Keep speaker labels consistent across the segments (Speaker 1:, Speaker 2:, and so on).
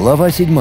Speaker 1: Глава 7.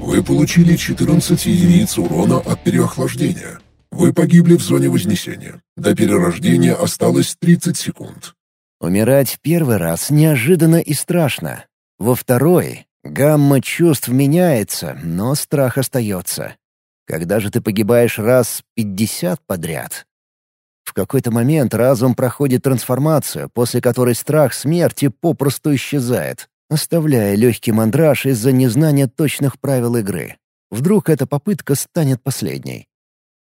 Speaker 2: Вы получили 14 единиц урона от переохлаждения. Вы погибли в зоне Вознесения. До перерождения осталось 30 секунд.
Speaker 1: Умирать в первый раз неожиданно и страшно. Во второй гамма чувств меняется, но страх остается. Когда же ты погибаешь раз 50 подряд? В какой-то момент разум проходит трансформацию, после которой страх смерти попросту исчезает оставляя легкий мандраж из-за незнания точных правил игры. Вдруг эта попытка станет последней.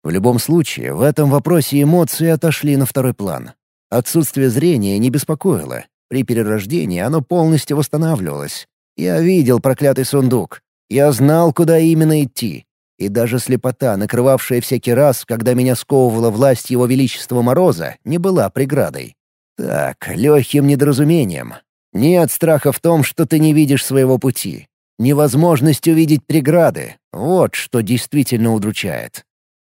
Speaker 1: В любом случае, в этом вопросе эмоции отошли на второй план. Отсутствие зрения не беспокоило. При перерождении оно полностью восстанавливалось. Я видел проклятый сундук. Я знал, куда именно идти. И даже слепота, накрывавшая всякий раз, когда меня сковывала власть Его Величества Мороза, не была преградой. Так, легким недоразумением. Нет страха в том, что ты не видишь своего пути. Невозможность увидеть преграды — вот что действительно удручает.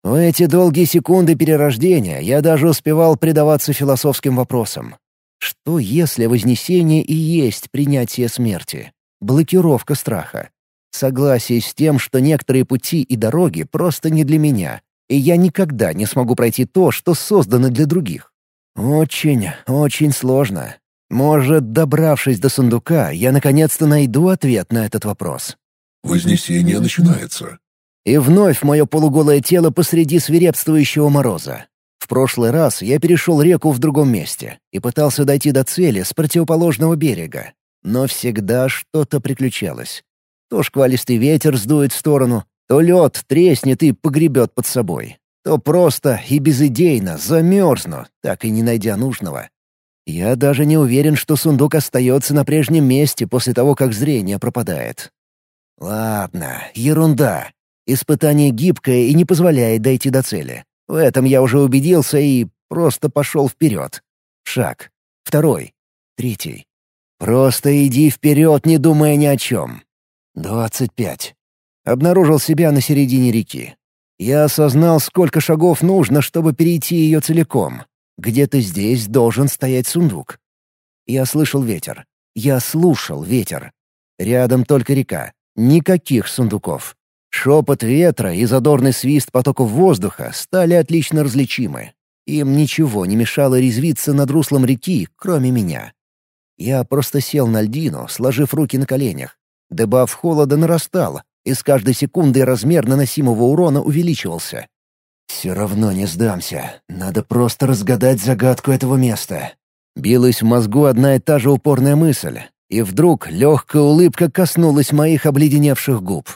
Speaker 1: В эти долгие секунды перерождения я даже успевал предаваться философским вопросам. Что если вознесение и есть принятие смерти? Блокировка страха. Согласие с тем, что некоторые пути и дороги просто не для меня, и я никогда не смогу пройти то, что создано для других. Очень, очень сложно. Может, добравшись до сундука, я наконец-то найду ответ на этот вопрос.
Speaker 2: Вознесение начинается.
Speaker 1: И вновь мое полуголое тело посреди свирепствующего мороза. В прошлый раз я перешел реку в другом месте и пытался дойти до цели с противоположного берега. Но всегда что-то приключалось. То шквалистый ветер сдует в сторону, то лед треснет и погребет под собой, то просто и безыдейно замерзну, так и не найдя нужного. Я даже не уверен, что сундук остается на прежнем месте после того, как зрение пропадает. Ладно, ерунда. Испытание гибкое и не позволяет дойти до цели. В этом я уже убедился и просто пошел вперед. Шаг. Второй. Третий. Просто иди вперед, не думая ни о чем. Двадцать пять. Обнаружил себя на середине реки. Я осознал, сколько шагов нужно, чтобы перейти ее целиком. Где-то здесь должен стоять сундук. Я слышал ветер. Я слушал ветер. Рядом только река. Никаких сундуков. Шепот ветра и задорный свист потоков воздуха стали отлично различимы. Им ничего не мешало резвиться над руслом реки, кроме меня. Я просто сел на льдину, сложив руки на коленях. Дебаф холода нарастал, и с каждой секундой размер наносимого урона увеличивался. «Все равно не сдамся. Надо просто разгадать загадку этого места». Билась в мозгу одна и та же упорная мысль. И вдруг легкая улыбка коснулась моих обледеневших губ.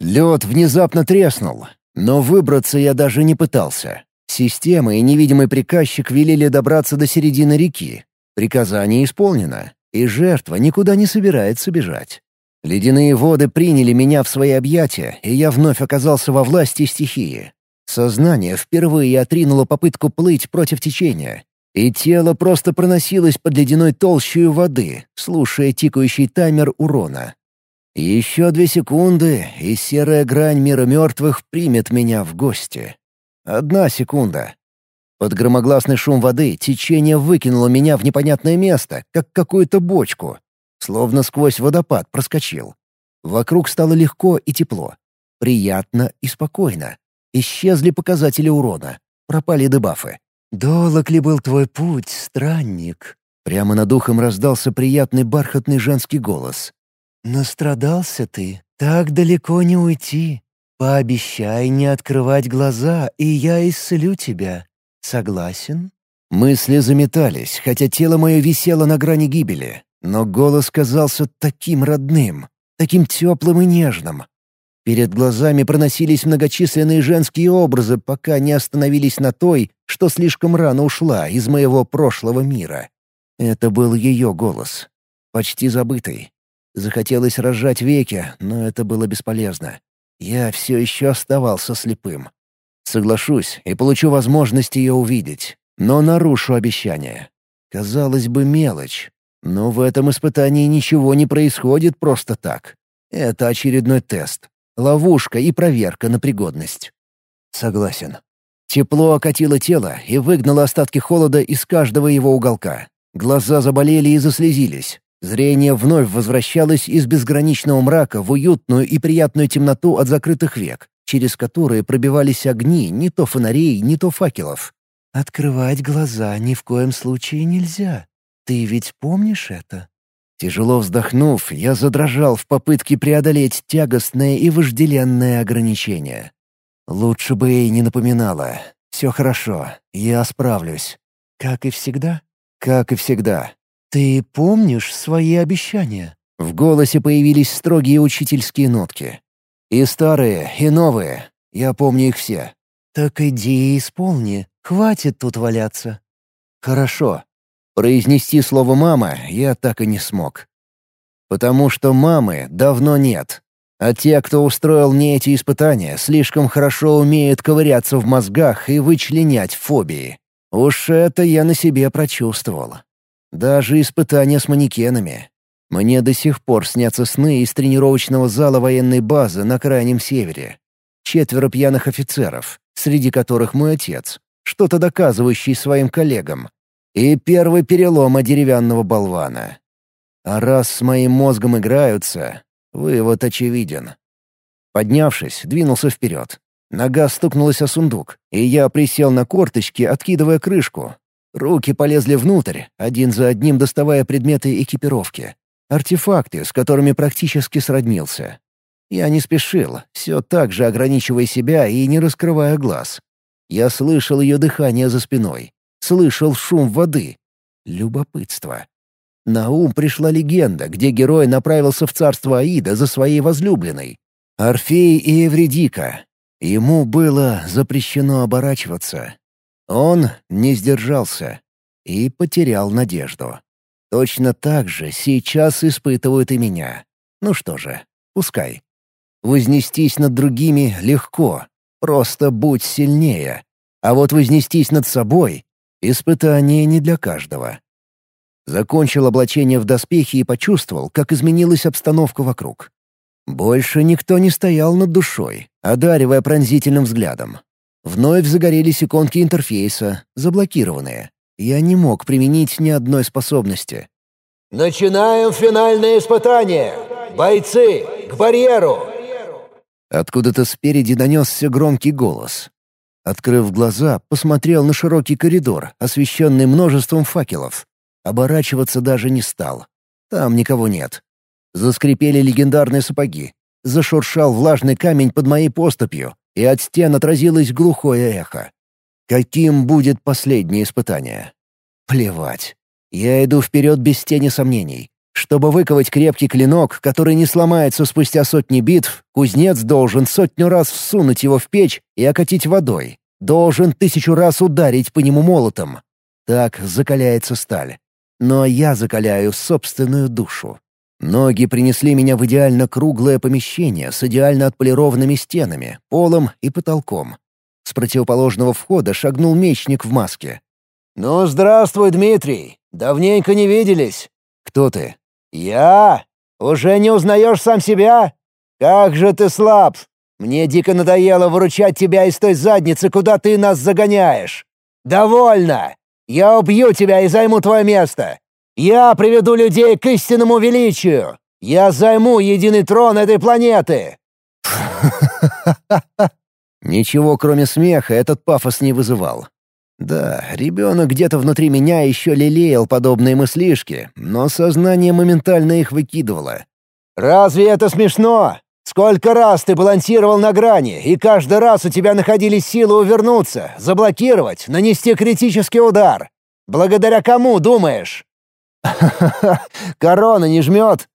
Speaker 1: Лед внезапно треснул, но выбраться я даже не пытался. Система и невидимый приказчик велели добраться до середины реки. Приказание исполнено, и жертва никуда не собирается бежать. Ледяные воды приняли меня в свои объятия, и я вновь оказался во власти стихии. Сознание впервые отринуло попытку плыть против течения, и тело просто проносилось под ледяной толщей воды, слушая тикающий таймер урона. Еще две секунды, и серая грань мира мертвых примет меня в гости. Одна секунда. Под громогласный шум воды течение выкинуло меня в непонятное место, как какую-то бочку, Словно сквозь водопад проскочил. Вокруг стало легко и тепло. Приятно и спокойно. Исчезли показатели урона. Пропали дебафы. «Долог ли был твой путь, странник?» Прямо над ухом раздался приятный бархатный женский голос. «Настрадался ты. Так далеко не уйти. Пообещай не открывать глаза, и я исцелю тебя. Согласен?» Мысли заметались, хотя тело мое висело на грани гибели. Но голос казался таким родным, таким теплым и нежным. Перед глазами проносились многочисленные женские образы, пока не остановились на той, что слишком рано ушла из моего прошлого мира. Это был ее голос. Почти забытый. Захотелось разжать веки, но это было бесполезно. Я все еще оставался слепым. Соглашусь и получу возможность ее увидеть, но нарушу обещание. Казалось бы, мелочь, но в этом испытании ничего не происходит просто так. Это очередной тест, ловушка и проверка на пригодность. Согласен. Тепло окатило тело и выгнало остатки холода из каждого его уголка. Глаза заболели и заслезились. Зрение вновь возвращалось из безграничного мрака в уютную и приятную темноту от закрытых век, через которые пробивались огни не то фонарей, не то факелов. «Открывать глаза ни в коем случае нельзя. Ты ведь помнишь это?» Тяжело вздохнув, я задрожал в попытке преодолеть тягостное и вожделенное ограничение. Лучше бы ей не напоминала. Все хорошо, я справлюсь. Как и всегда? Как и всегда. «Ты помнишь свои обещания?» В голосе появились строгие учительские нотки. «И старые, и новые. Я помню их все». «Так иди и исполни. Хватит тут валяться». «Хорошо». Произнести слово «мама» я так и не смог. Потому что мамы давно нет. А те, кто устроил мне эти испытания, слишком хорошо умеют ковыряться в мозгах и вычленять фобии. Уж это я на себе прочувствовал. Даже испытания с манекенами. Мне до сих пор снятся сны из тренировочного зала военной базы на крайнем севере. Четверо пьяных офицеров, среди которых мой отец, что-то доказывающий своим коллегам. И первый перелом от деревянного болвана. А раз с моим мозгом играются, вывод очевиден. Поднявшись, двинулся вперед. Нога стукнулась о сундук, и я присел на корточки, откидывая крышку, Руки полезли внутрь, один за одним доставая предметы экипировки. Артефакты, с которыми практически сроднился. Я не спешил, все так же ограничивая себя и не раскрывая глаз. Я слышал ее дыхание за спиной. Слышал шум воды. Любопытство. На ум пришла легенда, где герой направился в царство Аида за своей возлюбленной. Орфей и Эвредика. Ему было запрещено оборачиваться, он не сдержался и потерял надежду. Точно так же сейчас испытывают и меня. Ну что же, пускай. Вознестись над другими легко, просто будь сильнее. А вот вознестись над собой — испытание не для каждого. Закончил облачение в доспехи и почувствовал, как изменилась обстановка вокруг. Больше никто не стоял над душой, одаривая пронзительным взглядом. Вновь загорелись иконки интерфейса, заблокированные. Я не мог применить ни одной способности.
Speaker 3: «Начинаем финальное испытание! Бойцы, к барьеру!»
Speaker 1: Откуда-то спереди донесся громкий голос. Открыв глаза, посмотрел на широкий коридор, освещенный множеством факелов. Оборачиваться даже не стал. Там никого нет. Заскрипели легендарные сапоги. Зашуршал влажный камень под моей поступью, и от стен отразилось глухое эхо. Каким будет последнее испытание? Плевать. Я иду вперед без тени сомнений. Чтобы выковать крепкий клинок, который не сломается спустя сотни битв, кузнец должен сотню раз всунуть его в печь и окатить водой. Должен тысячу раз ударить по нему молотом. Так закаляется сталь. Но я закаляю собственную душу. Ноги принесли меня в идеально круглое помещение с идеально отполированными стенами, полом и потолком. С противоположного входа шагнул мечник в маске.
Speaker 3: «Ну, здравствуй, Дмитрий! Давненько не виделись!»
Speaker 1: «Кто ты?»
Speaker 3: «Я! Уже не узнаешь сам себя? Как же ты слаб! Мне дико надоело выручать тебя из той задницы, куда ты нас загоняешь! Довольно! Я убью тебя и займу твое место! Я приведу людей к истинному величию! Я займу единый трон этой планеты!»
Speaker 1: Ничего, кроме смеха, этот пафос не вызывал. Да, ребенок где-то внутри меня еще лелеял подобные мыслишки, но сознание моментально их выкидывало.
Speaker 3: «Разве это смешно? Сколько раз ты балансировал на грани, и каждый раз у тебя находились силы увернуться, заблокировать, нанести критический удар. Благодаря кому, думаешь? «Ха-ха-ха! Корона не жмет?»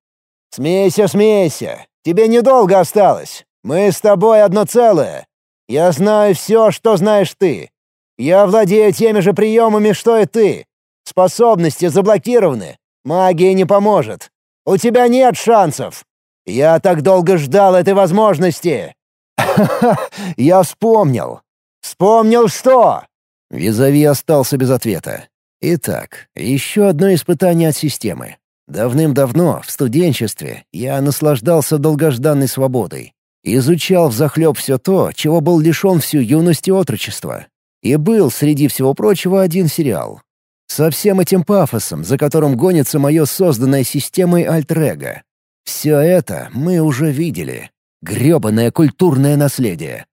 Speaker 3: «Смейся, смейся! Тебе недолго осталось! Мы с тобой одно целое! Я знаю все, что знаешь ты! Я владею теми же приемами, что и ты! Способности заблокированы! Магия не поможет! У тебя нет шансов! Я так долго ждал этой возможности!»
Speaker 1: «Ха-ха! Я вспомнил!»
Speaker 3: «Вспомнил что?»
Speaker 1: Визави остался без ответа. Итак, еще одно испытание от системы. Давным-давно, в студенчестве, я наслаждался долгожданной свободой. Изучал взахлеб все то, чего был лишен всю юность и отрочество. И был, среди всего прочего, один сериал. Со всем этим пафосом, за которым гонится мое созданное системой альтрега. Все это мы уже видели. Грёбаное культурное наследие.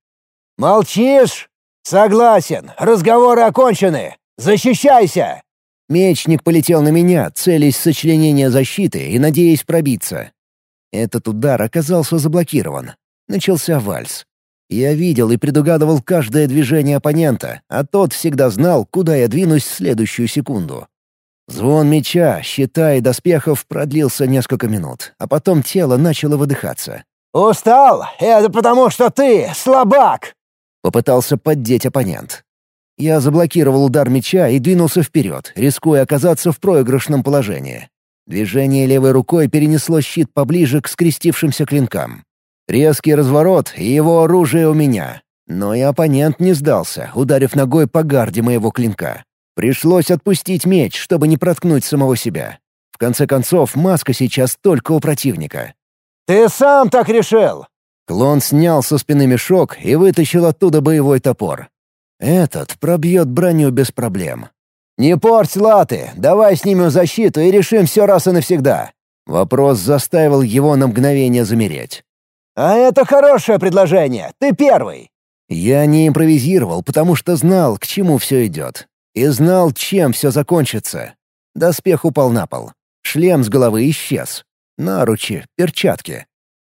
Speaker 3: «Молчишь? Согласен. Разговоры окончены. Защищайся!»
Speaker 1: Мечник полетел на меня, целясь в сочленение защиты и надеясь пробиться. Этот удар оказался заблокирован. Начался вальс. Я видел и предугадывал каждое движение оппонента, а тот всегда знал, куда я двинусь в следующую секунду. Звон меча, щита и доспехов продлился несколько минут, а потом тело начало выдыхаться.
Speaker 3: «Устал? Это потому, что ты слабак!»
Speaker 1: — попытался поддеть оппонент. Я заблокировал удар меча и двинулся вперед, рискуя оказаться в проигрышном положении. Движение левой рукой перенесло щит поближе к скрестившимся клинкам. Резкий разворот, и его оружие у меня. Но и оппонент не сдался, ударив ногой по гарде моего клинка. Пришлось отпустить меч, чтобы не проткнуть самого себя. В конце концов, маска сейчас только у противника.
Speaker 3: «Ты сам так решил!»
Speaker 1: Клон снял со спины мешок и вытащил оттуда боевой топор. Этот пробьет броню без проблем. «Не порть латы, давай снимем защиту и решим все раз и навсегда». Вопрос заставил его на мгновение замереть.
Speaker 3: «А это хорошее предложение. Ты первый».
Speaker 1: Я не импровизировал, потому что знал, к чему все идет. И знал, чем все закончится. Доспех упал на пол. Шлем с головы исчез. Наручи, перчатки.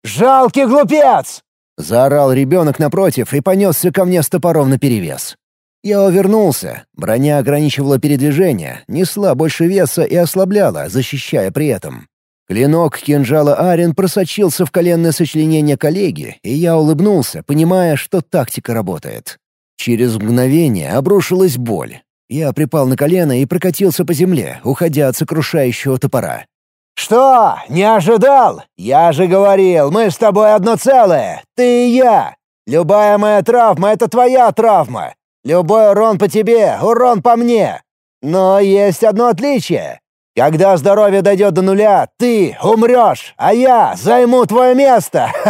Speaker 3: «Жалкий глупец!»
Speaker 1: — заорал ребенок напротив и понесся ко мне с топором наперевес. Я увернулся. Броня ограничивала передвижение, несла больше веса и ослабляла, защищая при этом. Клинок кинжала Арен просочился в коленное сочленение коллеги, и я улыбнулся, понимая, что тактика работает. Через мгновение обрушилась боль. Я припал на колено и прокатился по земле, уходя от сокрушающего топора.
Speaker 3: «Что? Не ожидал? Я же говорил, мы с тобой одно целое, ты и я. Любая моя травма — это твоя травма. Любой урон по тебе — урон по мне. Но есть одно отличие. Когда здоровье дойдет до нуля, ты умрешь, а я займу твое место.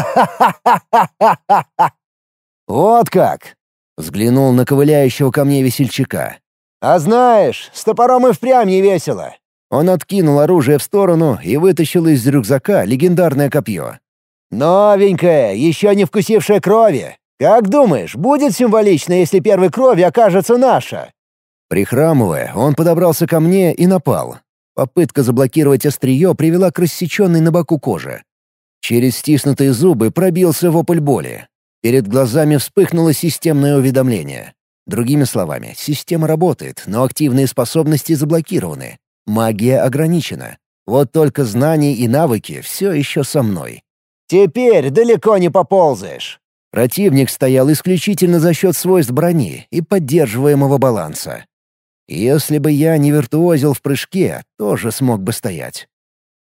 Speaker 1: Вот как. Взглянул на ковыляющего ко мне весельчака.
Speaker 3: А знаешь, с топором и впрямь не весело.
Speaker 1: Он откинул оружие в сторону и вытащил из рюкзака легендарное копье.
Speaker 3: «Новенькое, еще не вкусившее крови. Как думаешь, будет символично, если первой крови окажется наша?»
Speaker 1: Прихрамывая, он подобрался ко мне и напал. Попытка заблокировать острие привела к рассеченной на боку коже. Через стиснутые зубы пробился вопль боли. Перед глазами вспыхнуло системное уведомление. Другими словами, система работает, но активные способности заблокированы. Магия ограничена. Вот только знания и навыки все еще со мной.
Speaker 3: «Теперь далеко не поползаешь!»
Speaker 1: Противник стоял исключительно за счет свойств брони и поддерживаемого баланса. Если бы я не виртуозил в прыжке, тоже смог бы стоять.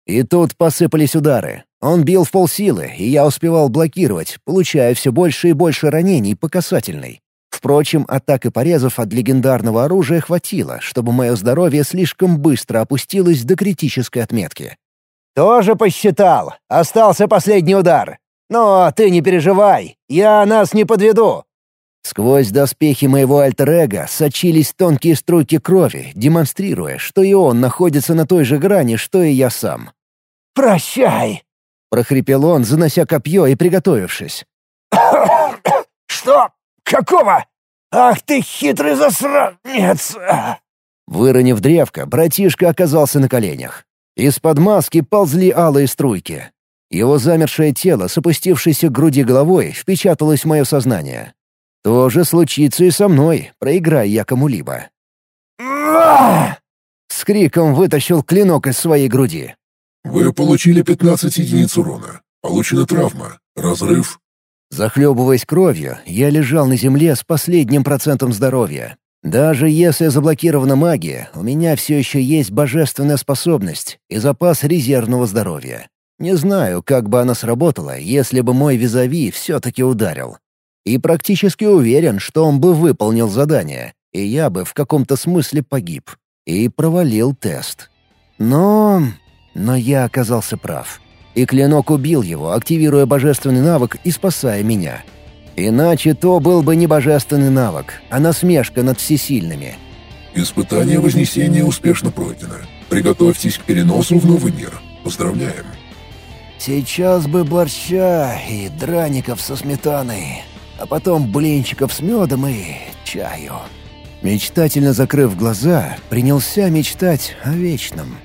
Speaker 1: И тут посыпались удары. Он бил в полсилы, и я успевал блокировать, получая все больше и больше ранений по касательной. Впрочем, атак и порезов от легендарного оружия хватило, чтобы мое здоровье слишком быстро опустилось до критической отметки.
Speaker 3: «Тоже посчитал. Остался последний удар. Но ты не переживай, я нас не подведу.
Speaker 1: Сквозь доспехи моего альтер-эго сочились тонкие струйки крови, демонстрируя, что и он находится на той же грани, что и я сам.
Speaker 3: «Прощай!»
Speaker 1: — прохрипел он, занося копье и приготовившись.
Speaker 3: «Что? Какого? Ах ты хитрый засранец!»
Speaker 1: Выронив древко, братишка оказался на коленях. Из-под маски ползли алые струйки. Его замершее тело с опустившейся к груди головой впечаталось в мое сознание. То же случится и со мной, проиграя я кому-либо. С криком вытащил клинок из своей груди.
Speaker 2: Вы получили 15 единиц урона. Получена травма. Разрыв.
Speaker 1: Захлебываясь кровью, я лежал на земле с последним процентом здоровья. Даже если заблокирована магия, у меня все еще есть божественная способность и запас резервного здоровья. Не знаю, как бы она сработала, если бы мой визави все-таки ударил и практически уверен, что он бы выполнил задание, и я бы в каком-то смысле погиб. И провалил тест. Но... но я оказался прав. И клинок убил его, активируя божественный навык и спасая меня. Иначе то был бы не божественный навык, а насмешка над всесильными.
Speaker 2: Испытание Вознесения успешно пройдено. Приготовьтесь к переносу в новый мир. Поздравляем.
Speaker 1: Сейчас бы борща и драников со сметаной, а потом блинчиков с медом и чаю. Мечтательно закрыв глаза, принялся мечтать о вечном.